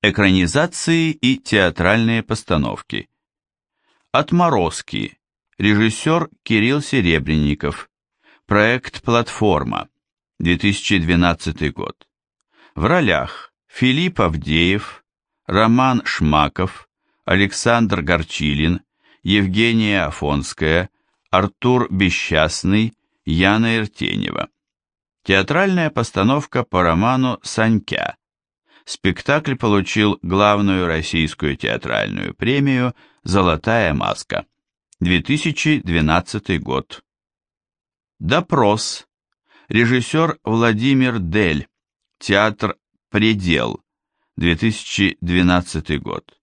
Экранизации и театральные постановки. Отморозки. Режиссер Кирилл Серебренников. Проект «Платформа». 2012 год. В ролях Филипп Авдеев, Роман Шмаков, Александр Горчилин, Евгения Афонская, Артур Бесчастный, Яна Иртенева. Театральная постановка по роману «Санька» спектакль получил главную российскую театральную премию «Золотая маска». 2012 год. Допрос. Режиссер Владимир Дель. Театр «Предел». 2012 год.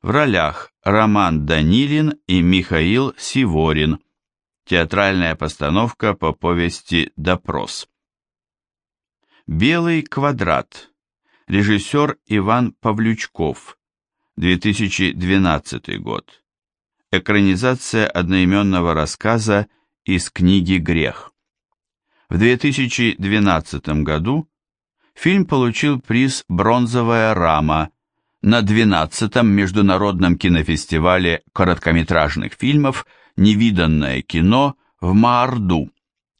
В ролях Роман Данилин и Михаил Сиворин. Театральная постановка по повести «Допрос». Белый квадрат режиссер Иван Павлючков, 2012 год. Экранизация одноименного рассказа из книги «Грех». В 2012 году фильм получил приз «Бронзовая рама» на 12-м Международном кинофестивале короткометражных фильмов «Невиданное кино» в Маарду,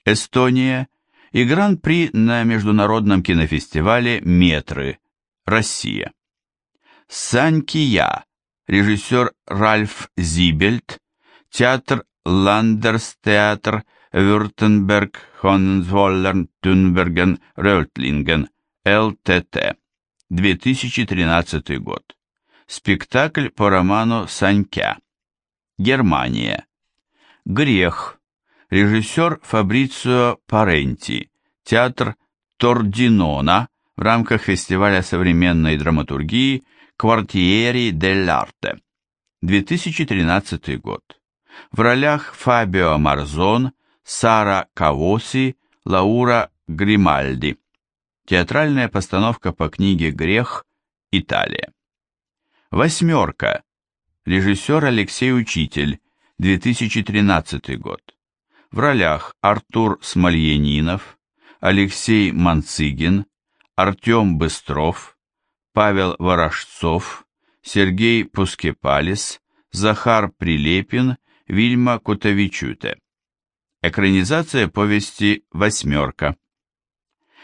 Эстония, и Гран-при на Международном кинофестивале «Метры», Россия. Санькия, режиссер Ральф Зибельт, театр Ландерстеатр, Вюртенберг, Хонензволлерн, Тюнберген, Рётлинген, ЛТТ, 2013 год. Спектакль по роману Санька. Германия. Грех. Режиссер Фабрицио Паренти. Театр Тординона в рамках фестиваля современной драматургии Квартиери делл'Арте. 2013 год. В ролях Фабио Марзон, Сара Кавоси, Лаура Гримальди. Театральная постановка по книге «Грех. Италия». «Восьмерка». Режиссер Алексей Учитель. 2013 год. В ролях Артур Смольянинов, Алексей Манцигин, Артем Быстров, Павел Ворожцов, Сергей Пускепалис, Захар Прилепин, Вильма Кутовичуте. Экранизация повести «Восьмерка».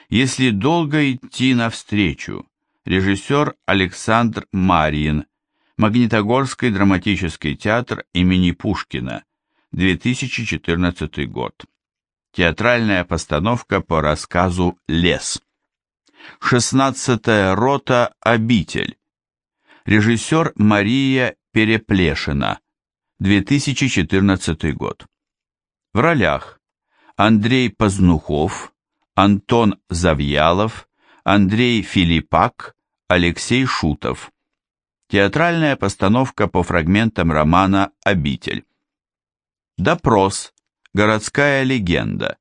Если долго идти навстречу, режиссер Александр Марьин, Магнитогорский драматический театр имени Пушкина, 2014 год. Театральная постановка по рассказу «Лес». 16-я рота «Обитель». Режиссер Мария Переплешина, 2014 год. В ролях Андрей Познухов, Антон Завьялов, Андрей Филиппак, Алексей Шутов. Театральная постановка по фрагментам романа «Обитель». Допрос. Городская легенда.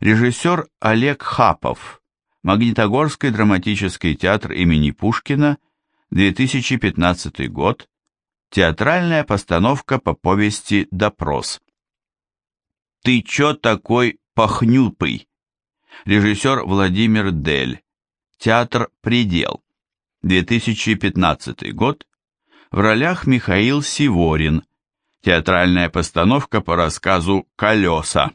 Режиссер Олег Хапов. Магнитогорский драматический театр имени Пушкина. 2015 год. Театральная постановка по повести «Допрос». «Ты чё такой похнюпый?» Режиссер Владимир Дель. Театр «Предел». 2015 год. В ролях Михаил Сиворин. Театральная постановка по рассказу «Колеса».